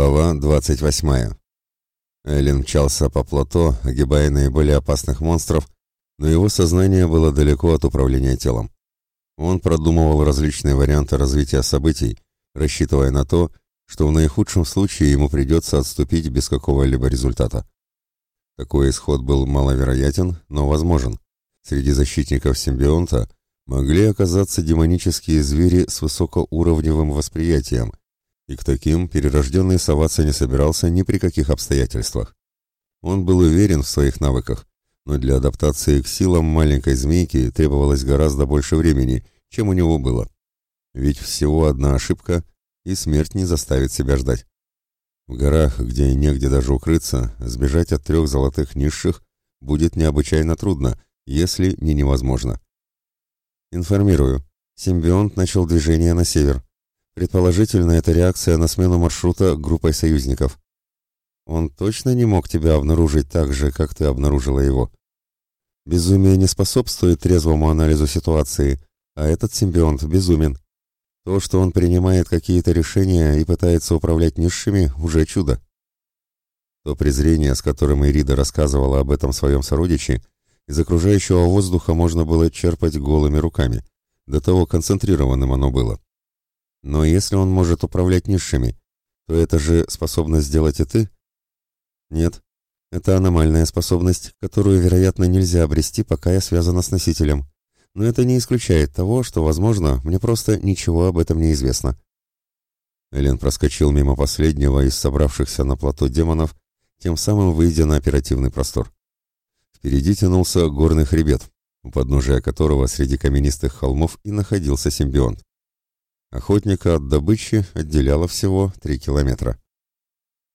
Глава 28. Эллен мчался по плато, огибая наиболее опасных монстров, но его сознание было далеко от управления телом. Он продумывал различные варианты развития событий, рассчитывая на то, что в наихудшем случае ему придется отступить без какого-либо результата. Такой исход был маловероятен, но возможен. Среди защитников симбионта могли оказаться демонические звери с высокоуровневым восприятием, и к таким перерожденный соваться не собирался ни при каких обстоятельствах. Он был уверен в своих навыках, но для адаптации к силам маленькой змейки требовалось гораздо больше времени, чем у него было. Ведь всего одна ошибка, и смерть не заставит себя ждать. В горах, где негде даже укрыться, сбежать от трех золотых низших будет необычайно трудно, если не невозможно. Информирую. Симбионт начал движение на север. Предположительно, это реакция на смену маршрута группой союзников. Он точно не мог тебя обнаружить так же, как ты обнаружила его. Безумие не способствует трезвому анализу ситуации, а этот симбионт безумен. То, что он принимает какие-то решения и пытается управлять низшими, уже чудо. То презрение, с которым Ирида рассказывала об этом своем сородиче, из окружающего воздуха можно было черпать голыми руками. До того концентрированным оно было. Но если он может управлять низшими, то это же способность сделать и ты? Нет. Это аномальная способность, которую, вероятно, нельзя обрести, пока я связана с носителем. Но это не исключает того, что, возможно, мне просто ничего об этом не известно. Элен проскочил мимо последнего из собравшихся на плато демонов, тем самым выйдя на оперативный простор. Впереди тянулся горный хребет, у подножия которого среди каменистых холмов и находился симбионт. Охотника от добычи отделяло всего три километра.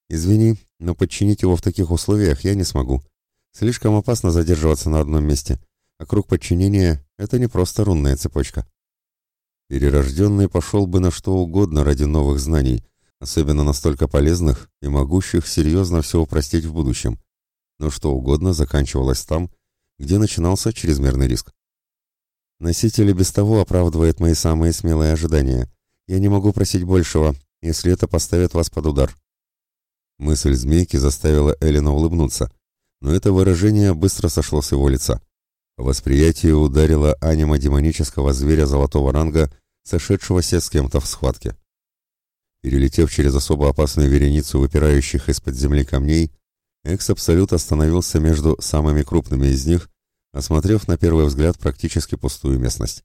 «Извини, но подчинить его в таких условиях я не смогу. Слишком опасно задерживаться на одном месте, а круг подчинения — это не просто рунная цепочка». Перерожденный пошел бы на что угодно ради новых знаний, особенно настолько полезных и могущих серьезно все упростить в будущем. Но что угодно заканчивалось там, где начинался чрезмерный риск. Носитель и без того оправдывает мои самые смелые ожидания. Я не могу просить большего, если это поставит вас под удар». Мысль змейки заставила Эллина улыбнуться, но это выражение быстро сошло с его лица. Восприятие ударило анима демонического зверя золотого ранга, сошедшегося с кем-то в схватке. Перелетев через особо опасную вереницу выпирающих из-под земли камней, Экс-Абсолют остановился между самыми крупными из них осмотрев на первый взгляд практически пустую местность.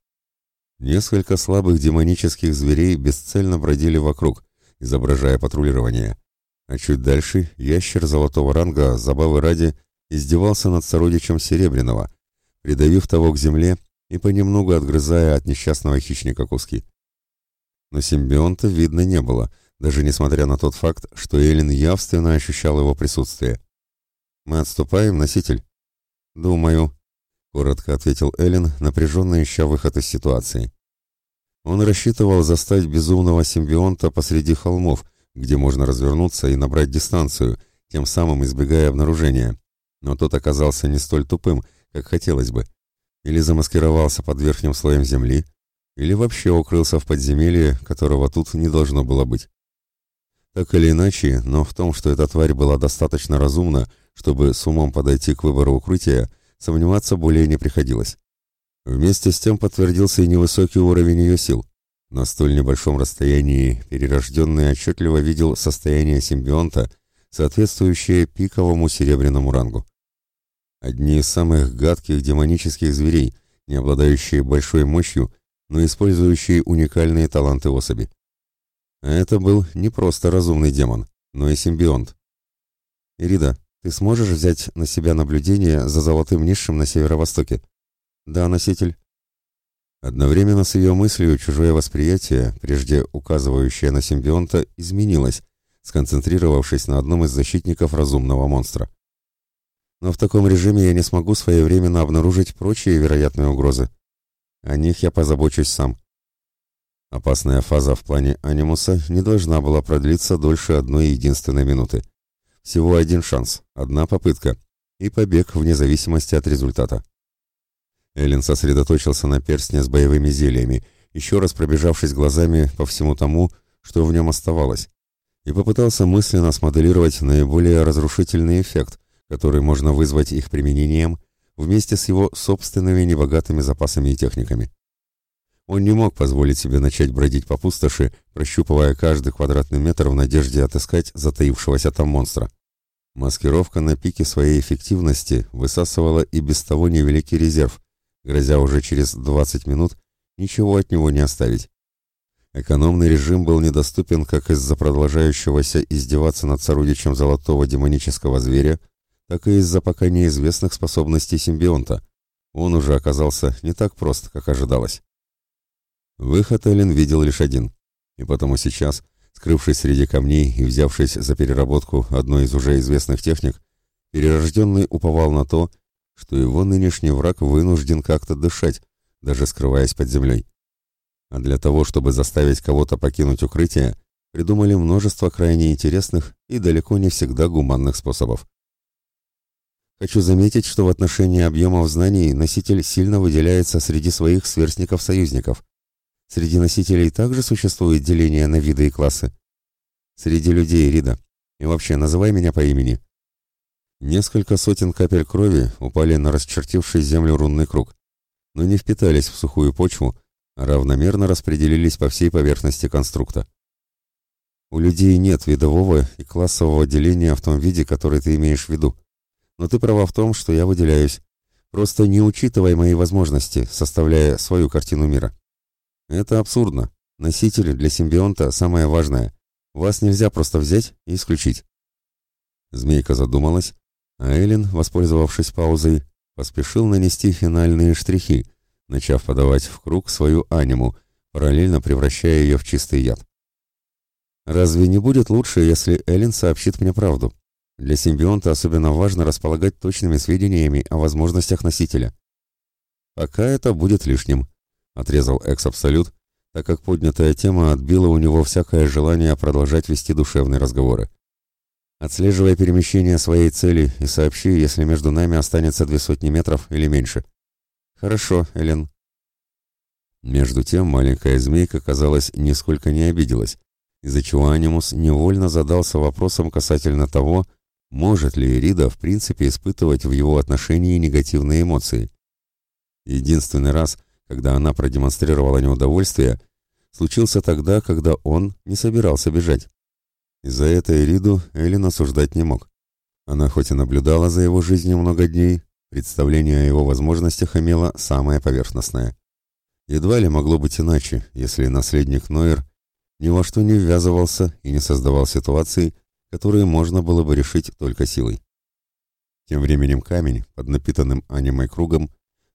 Несколько слабых демонических зверей бесцельно бродили вокруг, изображая патрулирование. А чуть дальше ящер золотого ранга, забавы ради, издевался над сородичем Серебряного, придавив того к земле и понемногу отгрызая от несчастного хищника куски. Но симбионта видно не было, даже несмотря на тот факт, что Эллен явственно ощущал его присутствие. «Мы отступаем, носитель?» «Думаю», — коротко ответил Эллен, напряженно ища выход из ситуации. Он рассчитывал застать безумного симбионта посреди холмов, где можно развернуться и набрать дистанцию, тем самым избегая обнаружения. Но тот оказался не столь тупым, как хотелось бы. Или замаскировался под верхним слоем земли, или вообще укрылся в подземелье, которого тут не должно было быть. Так или иначе, но в том, что эта тварь была достаточно разумна, чтобы с умом подойти к выбору укрытия, сомневаться более не приходилось. Вместе с тем подтвердился и невысокий уровень ее сил. На столь небольшом расстоянии перерожденный отчетливо видел состояние симбионта, соответствующее пиковому серебряному рангу. Одни из самых гадких демонических зверей, не обладающие большой мощью, но использующие уникальные таланты особи. Это был не просто разумный демон, но и симбионт. «Ирида, ты сможешь взять на себя наблюдение за золотым низшим на северо-востоке? Да, носитель. Одновременно с ее мыслью чужое восприятие, прежде указывающее на симбионта, изменилось, сконцентрировавшись на одном из защитников разумного монстра. Но в таком режиме я не смогу своевременно обнаружить прочие вероятные угрозы. О них я позабочусь сам. Опасная фаза в плане анимуса не должна была продлиться дольше одной единственной минуты. Всего один шанс, одна попытка и побег вне зависимости от результата. Эллен сосредоточился на перстне с боевыми зельями, еще раз пробежавшись глазами по всему тому, что в нем оставалось, и попытался мысленно смоделировать наиболее разрушительный эффект, который можно вызвать их применением вместе с его собственными небогатыми запасами и техниками. Он не мог позволить себе начать бродить по пустоши, прощупывая каждый квадратный метр в надежде отыскать затаившегося там монстра. Маскировка на пике своей эффективности высасывала и без того невеликий резерв, грозя уже через 20 минут ничего от него не оставить. Экономный режим был недоступен как из-за продолжающегося издеваться над сородичем золотого демонического зверя, так и из-за пока неизвестных способностей симбионта. Он уже оказался не так прост, как ожидалось. Выход Эллен видел лишь один, и потому сейчас, скрывшись среди камней и взявшись за переработку одной из уже известных техник, перерожденный уповал на то, что его нынешний враг вынужден как-то дышать, даже скрываясь под землей. А для того, чтобы заставить кого-то покинуть укрытие, придумали множество крайне интересных и далеко не всегда гуманных способов. Хочу заметить, что в отношении объемов знаний носитель сильно выделяется среди своих сверстников-союзников. Среди носителей также существует деление на виды и классы. Среди людей, Рида. И вообще, называй меня по имени. Несколько сотен капель крови упали на расчертивший землю рунный круг, но не впитались в сухую почву, а равномерно распределились по всей поверхности конструкта. У людей нет видового и классового деления в том виде, который ты имеешь в виду. Но ты права в том, что я выделяюсь. Просто не учитывай мои возможности, составляя свою картину мира. Это абсурдно. Носители для симбионта самое важное. Вас нельзя просто взять и исключить. Змейка задумалась, а Эллен, воспользовавшись паузой, поспешил нанести финальные штрихи, начав подавать в круг свою аниму, параллельно превращая ее в чистый яд. Разве не будет лучше, если Эллен сообщит мне правду? Для симбионта особенно важно располагать точными сведениями о возможностях носителя. Пока это будет лишним, отрезал Экс-Абсолют, так как поднятая тема отбила у него всякое желание продолжать вести душевные разговоры. Отслеживая перемещение своей цели и сообщи, если между нами останется две сотни метров или меньше. Хорошо, Элен. Между тем маленькая змейка, казалось, нисколько не обиделась, из-за чего Анимус невольно задался вопросом касательно того, может ли Эрида в принципе испытывать в его отношении негативные эмоции. Единственный раз, когда она продемонстрировала неудовольствие, случился тогда, когда он не собирался бежать. Из-за этой Эриду Эллен осуждать не мог. Она хоть и наблюдала за его жизнью много дней, представление о его возможностях имело самое поверхностное. Едва ли могло быть иначе, если наследник Нойер ни во что не ввязывался и не создавал ситуаций, которые можно было бы решить только силой. Тем временем камень, под напитанным анимой кругом,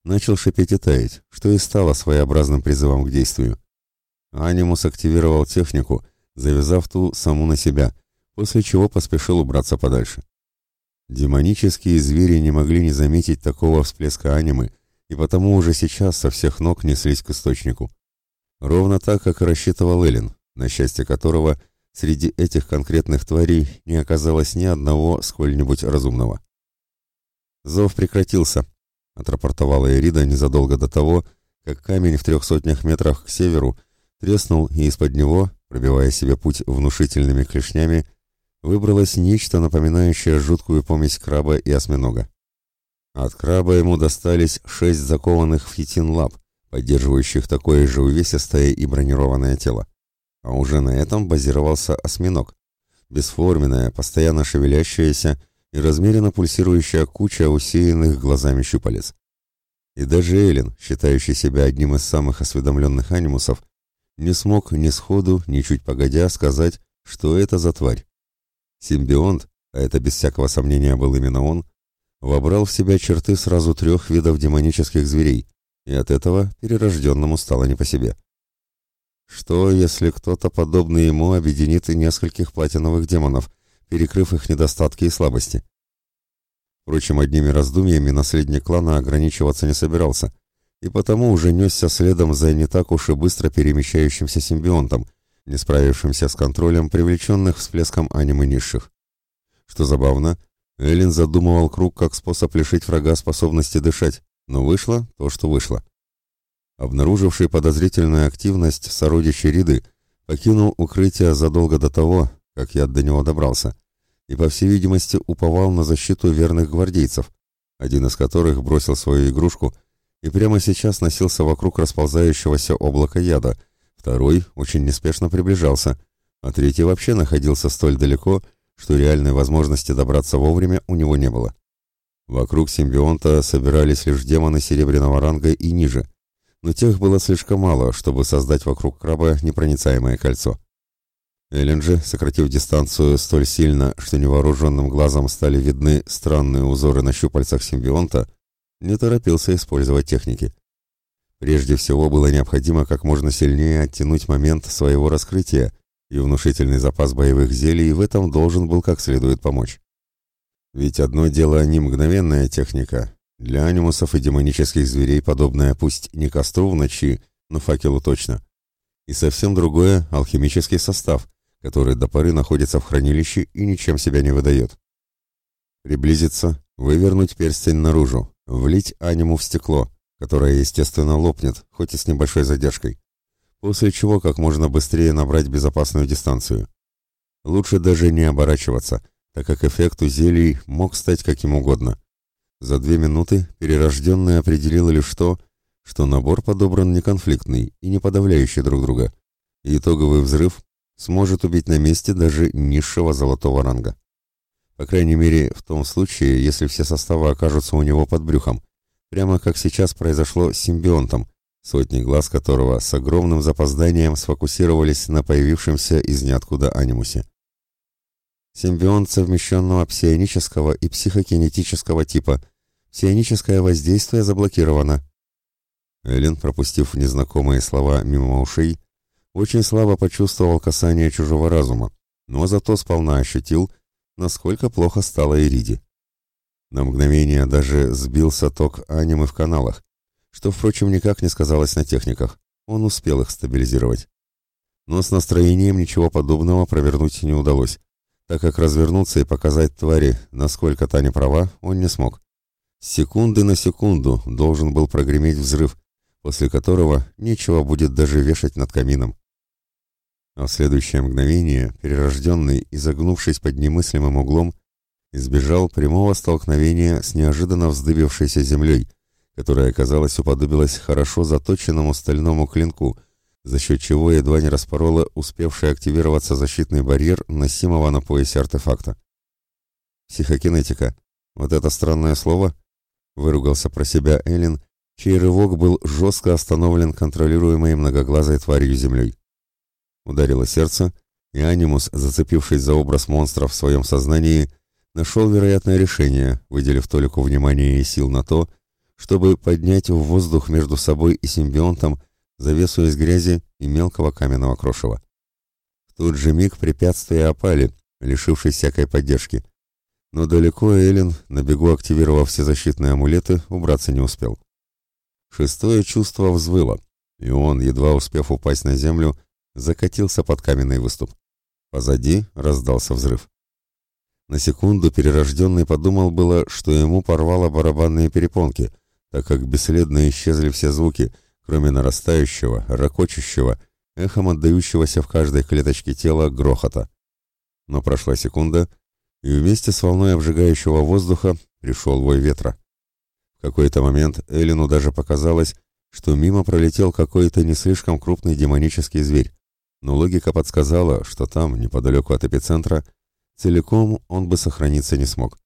начал шипеть и таять, что и стало своеобразным призывом к действию. Анимус активировал технику, завязав ту саму на себя, после чего поспешил убраться подальше. Демонические звери не могли не заметить такого всплеска анимы, и потому уже сейчас со всех ног неслись к источнику. Ровно так, как рассчитывал Эллен, на счастье которого – Среди этих конкретных тварей не оказалось ни одного сколь-нибудь разумного. «Зов прекратился», — отрапортовала Эрида незадолго до того, как камень в трех сотнях метрах к северу треснул, и из-под него, пробивая себе путь внушительными клешнями, выбралось нечто, напоминающее жуткую помесь краба и осьминога. От краба ему достались шесть закованных в хитин лап, поддерживающих такое же увесистое и бронированное тело а уже на этом базировался осьминог. Бесформенная, постоянно шевелящаяся и размеренно пульсирующая куча усеянных глазами щупалец. И даже Эллен, считающий себя одним из самых осведомленных анимусов, не смог ни сходу, ни чуть погодя сказать, что это за тварь. Симбионт, а это без всякого сомнения был именно он, вобрал в себя черты сразу трех видов демонических зверей, и от этого перерожденному стало не по себе. Что, если кто-то подобный ему объединит и нескольких платиновых демонов, перекрыв их недостатки и слабости? Впрочем, одними раздумьями наследник клана ограничиваться не собирался, и потому уже несся следом за не так уж и быстро перемещающимся симбионтом, не справившимся с контролем привлеченных всплеском анимы низших. Что забавно, Эллен задумывал круг как способ лишить врага способности дышать, но вышло то, что вышло обнаруживший подозрительную активность сородичей Риды, покинул укрытие задолго до того, как яд до него добрался, и, по всей видимости, уповал на защиту верных гвардейцев, один из которых бросил свою игрушку и прямо сейчас носился вокруг расползающегося облака яда, второй очень неспешно приближался, а третий вообще находился столь далеко, что реальной возможности добраться вовремя у него не было. Вокруг симбионта собирались лишь демоны серебряного ранга и ниже, но тех было слишком мало, чтобы создать вокруг краба непроницаемое кольцо. Эллен сократив дистанцию столь сильно, что невооруженным глазом стали видны странные узоры на щупальцах симбионта, не торопился использовать техники. Прежде всего было необходимо как можно сильнее оттянуть момент своего раскрытия, и внушительный запас боевых зелий в этом должен был как следует помочь. Ведь одно дело не мгновенная техника, для анимусов и демонических зверей подобное пусть не костру в ночи, но факелу точно. И совсем другое — алхимический состав, который до поры находится в хранилище и ничем себя не выдает. Приблизиться, вывернуть перстень наружу, влить аниму в стекло, которое, естественно, лопнет, хоть и с небольшой задержкой, после чего как можно быстрее набрать безопасную дистанцию. Лучше даже не оборачиваться, так как эффект у зелий мог стать каким угодно. За две минуты перерожденный определил лишь то, что набор подобран не конфликтный и не подавляющий друг друга, и итоговый взрыв сможет убить на месте даже низшего золотого ранга. По крайней мере, в том случае, если все составы окажутся у него под брюхом, прямо как сейчас произошло с симбионтом, сотни глаз которого с огромным запозданием сфокусировались на появившемся из ниоткуда анимусе. Симбионт совмещенного псионического и психокинетического типа. Псионическое воздействие заблокировано. Эллен, пропустив незнакомые слова мимо ушей, очень слабо почувствовал касание чужого разума, но зато сполна ощутил, насколько плохо стало Ириди. На мгновение даже сбился ток анимы в каналах, что, впрочем, никак не сказалось на техниках. Он успел их стабилизировать. Но с настроением ничего подобного провернуть не удалось так как развернуться и показать твари, насколько та не права, он не смог. С секунды на секунду должен был прогреметь взрыв, после которого нечего будет даже вешать над камином. А в следующее мгновение, перерожденный, изогнувшись под немыслимым углом, избежал прямого столкновения с неожиданно вздыбившейся землей, которая, казалось, уподобилась хорошо заточенному стальному клинку, за счет чего едва не распорола успевший активироваться защитный барьер носимого на поясе артефакта. «Психокинетика. Вот это странное слово?» — выругался про себя Эллен, чей рывок был жестко остановлен контролируемой многоглазой тварью землей. Ударило сердце, и Анимус, зацепившись за образ монстра в своем сознании, нашел вероятное решение, выделив Толику внимания и сил на то, чтобы поднять в воздух между собой и симбионтом завесу из грязи и мелкого каменного крошева. В тот же миг препятствия опали, лишившись всякой поддержки. Но далеко Эллен, на бегу активировав все защитные амулеты, убраться не успел. Шестое чувство взвыло, и он, едва успев упасть на землю, закатился под каменный выступ. Позади раздался взрыв. На секунду перерожденный подумал было, что ему порвало барабанные перепонки, так как бесследно исчезли все звуки — кроме нарастающего, ракочущего, эхом отдающегося в каждой клеточке тела грохота. Но прошла секунда, и вместе с волной обжигающего воздуха пришел вой ветра. В какой-то момент Эллину даже показалось, что мимо пролетел какой-то не слишком крупный демонический зверь, но логика подсказала, что там, неподалеку от эпицентра, целиком он бы сохраниться не смог.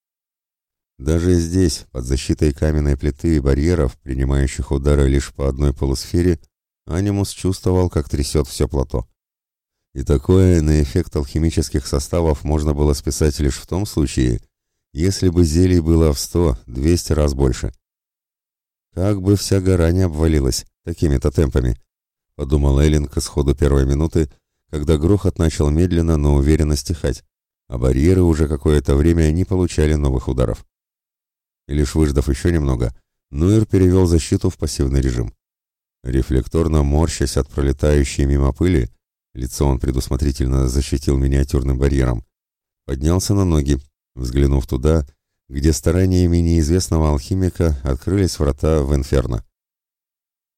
Даже здесь, под защитой каменной плиты и барьеров, принимающих удары лишь по одной полусфере, Анимус чувствовал, как трясет все плато. И такое на эффект алхимических составов можно было списать лишь в том случае, если бы зелий было в сто-двести раз больше. Как бы вся гора не обвалилась такими-то темпами, подумал Эллин к исходу первой минуты, когда грохот начал медленно, но уверенно стихать, а барьеры уже какое-то время не получали новых ударов и лишь выждав еще немного, Нуэр перевел защиту в пассивный режим. Рефлекторно морщась от пролетающей мимо пыли, лицо он предусмотрительно защитил миниатюрным барьером, поднялся на ноги, взглянув туда, где стараниями неизвестного алхимика открылись врата в Инферно.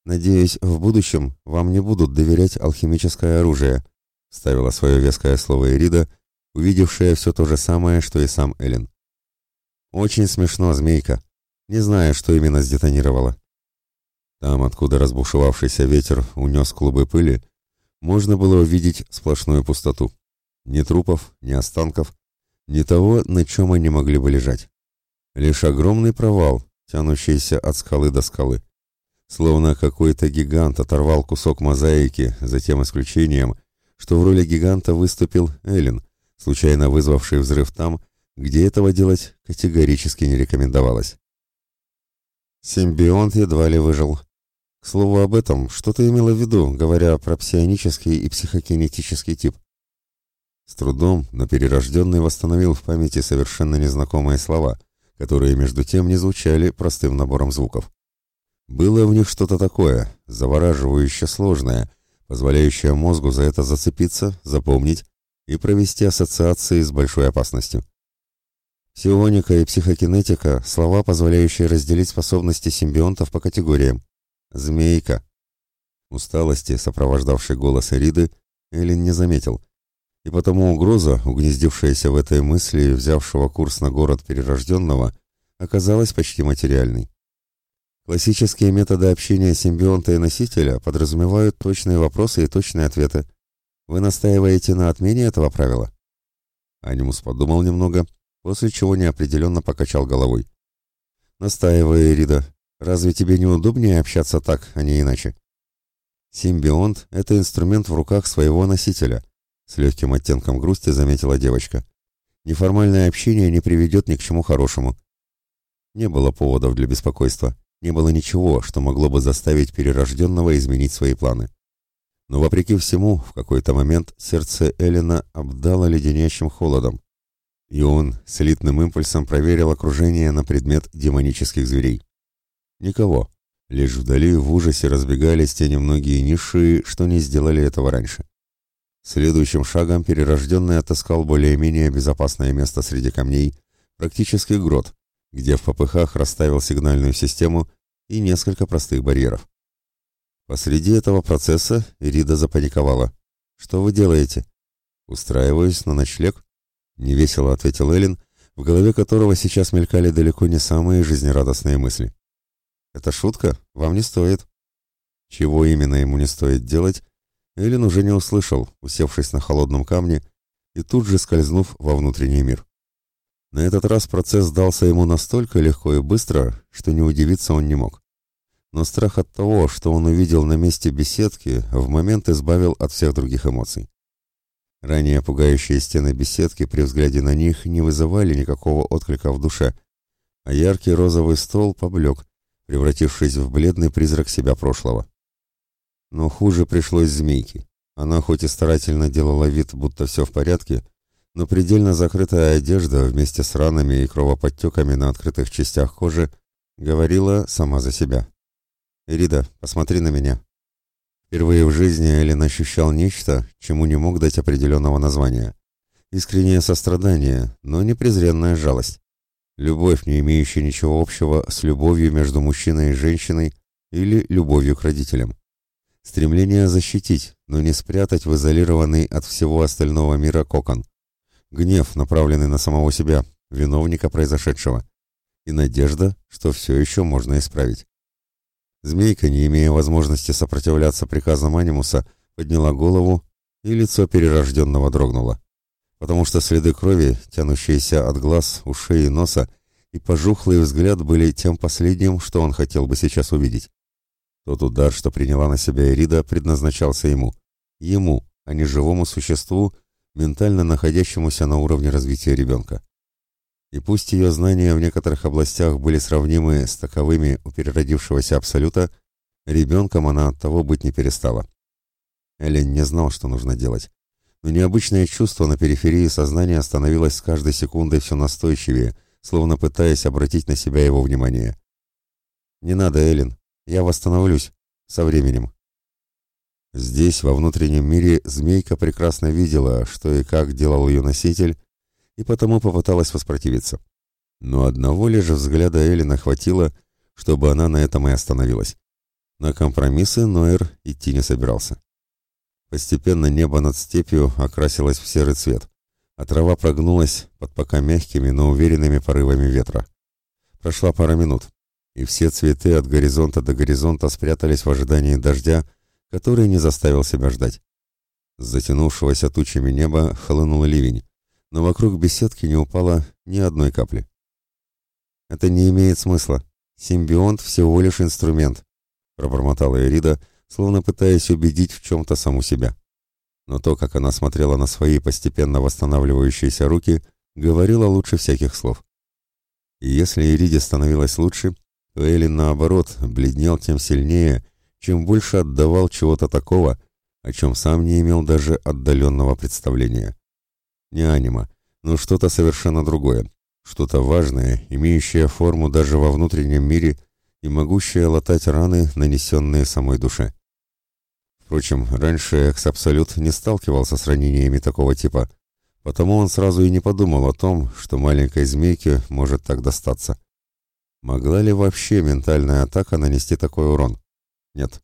«Надеюсь, в будущем вам не будут доверять алхимическое оружие», ставила свое веское слово Эрида, увидевшая все то же самое, что и сам Эллен. «Очень смешно, змейка. Не знаю, что именно сдетонировало». Там, откуда разбушевавшийся ветер унес клубы пыли, можно было увидеть сплошную пустоту. Ни трупов, ни останков, ни того, на чем они могли бы лежать. Лишь огромный провал, тянущийся от скалы до скалы. Словно какой-то гигант оторвал кусок мозаики, за тем исключением, что в роли гиганта выступил Эллен, случайно вызвавший взрыв там, где этого делать категорически не рекомендовалось. Симбионт едва ли выжил. К слову об этом, что ты имела в виду, говоря про псионический и психокинетический тип? С трудом, но перерожденный восстановил в памяти совершенно незнакомые слова, которые между тем не звучали простым набором звуков. Было в них что-то такое, завораживающе сложное, позволяющее мозгу за это зацепиться, запомнить и провести ассоциации с большой опасностью. Псионика и психокинетика – слова, позволяющие разделить способности симбионтов по категориям. Змейка. Усталости, сопровождавшей голос Эриды, Эллен не заметил, и потому угроза, угнездившаяся в этой мысли взявшего курс на город перерожденного, оказалась почти материальной. Классические методы общения симбионта и носителя подразумевают точные вопросы и точные ответы. Вы настаиваете на отмене этого правила? Анимус подумал немного, после чего неопределенно покачал головой. Настаиваю, Эрида. Разве тебе не удобнее общаться так, а не иначе? Симбионт — это инструмент в руках своего носителя — с легким оттенком грусти заметила девочка. Неформальное общение не приведет ни к чему хорошему. Не было поводов для беспокойства. Не было ничего, что могло бы заставить перерожденного изменить свои планы. Но вопреки всему, в какой-то момент сердце Эллина обдало леденящим холодом, и он слитным импульсом проверил окружение на предмет демонических зверей. Никого. Лишь вдали в ужасе разбегались те немногие низшие, что не сделали этого раньше. Следующим шагом перерожденный отыскал более-менее безопасное место среди камней, практически грот, где в попыхах расставил сигнальную систему и несколько простых барьеров. Посреди этого процесса Ирида запаниковала. «Что вы делаете?» «Устраиваюсь на ночлег», — невесело ответил Эллен, в голове которого сейчас мелькали далеко не самые жизнерадостные мысли. «Это шутка? Вам не стоит». Чего именно ему не стоит делать, Эллен уже не услышал, усевшись на холодном камне и тут же скользнув во внутренний мир. На этот раз процесс дался ему настолько легко и быстро, что не удивиться он не мог. Но страх от того, что он увидел на месте беседки, в момент избавил от всех других эмоций. Ранее пугающие стены беседки при взгляде на них не вызывали никакого отклика в душе, а яркий розовый стол поблек, превратившись в бледный призрак себя прошлого. Но хуже пришлось змейке. Она хоть и старательно делала вид, будто все в порядке, но предельно закрытая одежда вместе с ранами и кровоподтеками на открытых частях кожи говорила сама за себя. «Ирида, посмотри на меня». Впервые в жизни Эллен ощущал нечто, чему не мог дать определенного названия. Искреннее сострадание, но не презренная жалость. Любовь, не имеющая ничего общего с любовью между мужчиной и женщиной или любовью к родителям. Стремление защитить, но не спрятать в изолированный от всего остального мира кокон. Гнев, направленный на самого себя, виновника произошедшего. И надежда, что все еще можно исправить. Змейка, не имея возможности сопротивляться приказам анимуса, подняла голову, и лицо перерожденного дрогнуло. Потому что следы крови, тянущиеся от глаз, ушей и носа, и пожухлый взгляд были тем последним, что он хотел бы сейчас увидеть. Тот удар, что приняла на себя Эрида, предназначался ему. Ему, а не живому существу, ментально находящемуся на уровне развития ребенка. И пусть ее знания в некоторых областях были сравнимы с таковыми у переродившегося Абсолюта, ребенком она от того быть не перестала. Эллен не знал, что нужно делать. Но необычное чувство на периферии сознания становилось с каждой секундой все настойчивее, словно пытаясь обратить на себя его внимание. «Не надо, Эллен, я восстановлюсь. Со временем. Здесь, во внутреннем мире, змейка прекрасно видела, что и как делал ее носитель, и потому попыталась воспротивиться. Но одного лишь взгляда Эллина хватило, чтобы она на этом и остановилась. На компромиссы Ноэр идти не собирался. Постепенно небо над степью окрасилось в серый цвет. а трава прогнулась под пока мягкими, но уверенными порывами ветра. Прошла пара минут, и все цветы от горизонта до горизонта спрятались в ожидании дождя, который не заставил себя ждать. С затянувшегося тучами неба хлынул ливень, но вокруг беседки не упало ни одной капли. «Это не имеет смысла. Симбионт всего лишь инструмент», — пробормотала Эрида, словно пытаясь убедить в чем-то саму себя. Но то, как она смотрела на свои постепенно восстанавливающиеся руки, говорило лучше всяких слов. И если Эриде становилось лучше, то Эллин, наоборот, бледнел тем сильнее, чем больше отдавал чего-то такого, о чем сам не имел даже отдаленного представления. Не анима, но что-то совершенно другое, что-то важное, имеющее форму даже во внутреннем мире и могущее латать раны, нанесенные самой душе. Впрочем, раньше Экс-Абсолют не сталкивался с ранениями такого типа, потому он сразу и не подумал о том, что маленькой змейке может так достаться. Могла ли вообще ментальная атака нанести такой урон? Нет.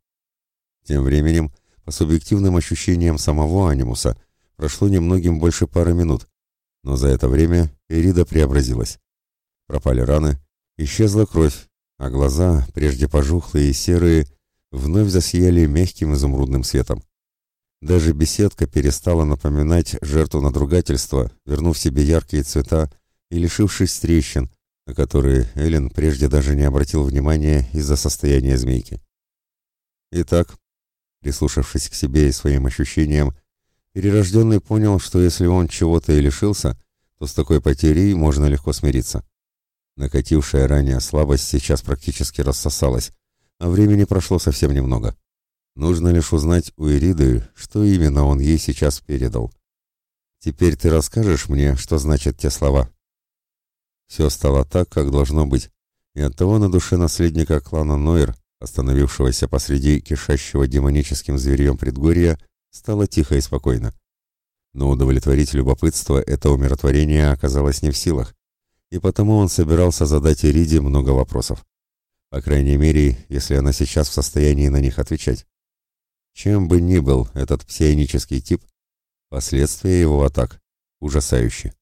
Тем временем, по субъективным ощущениям самого анимуса, прошло немногим больше пары минут, но за это время Эрида преобразилась. Пропали раны, исчезла кровь, а глаза, прежде пожухлые и серые, вновь засияли мягким изумрудным светом. Даже беседка перестала напоминать жертву надругательства, вернув себе яркие цвета и лишившись трещин, на которые Эллен прежде даже не обратил внимания из-за состояния змейки. Итак, прислушавшись к себе и своим ощущениям, перерожденный понял, что если он чего-то и лишился, то с такой потерей можно легко смириться. Накатившая ранее слабость сейчас практически рассосалась, а времени прошло совсем немного. Нужно лишь узнать у Ириды, что именно он ей сейчас передал. Теперь ты расскажешь мне, что значат те слова. Все стало так, как должно быть, и оттого на душе наследника клана Нойер остановившегося посреди кишащего демоническим зверьем предгорья, стало тихо и спокойно. Но удовлетворить любопытство это умиротворение оказалось не в силах, и потому он собирался задать Ириде много вопросов. По крайней мере, если она сейчас в состоянии на них отвечать. Чем бы ни был этот псионический тип, последствия его атак ужасающие.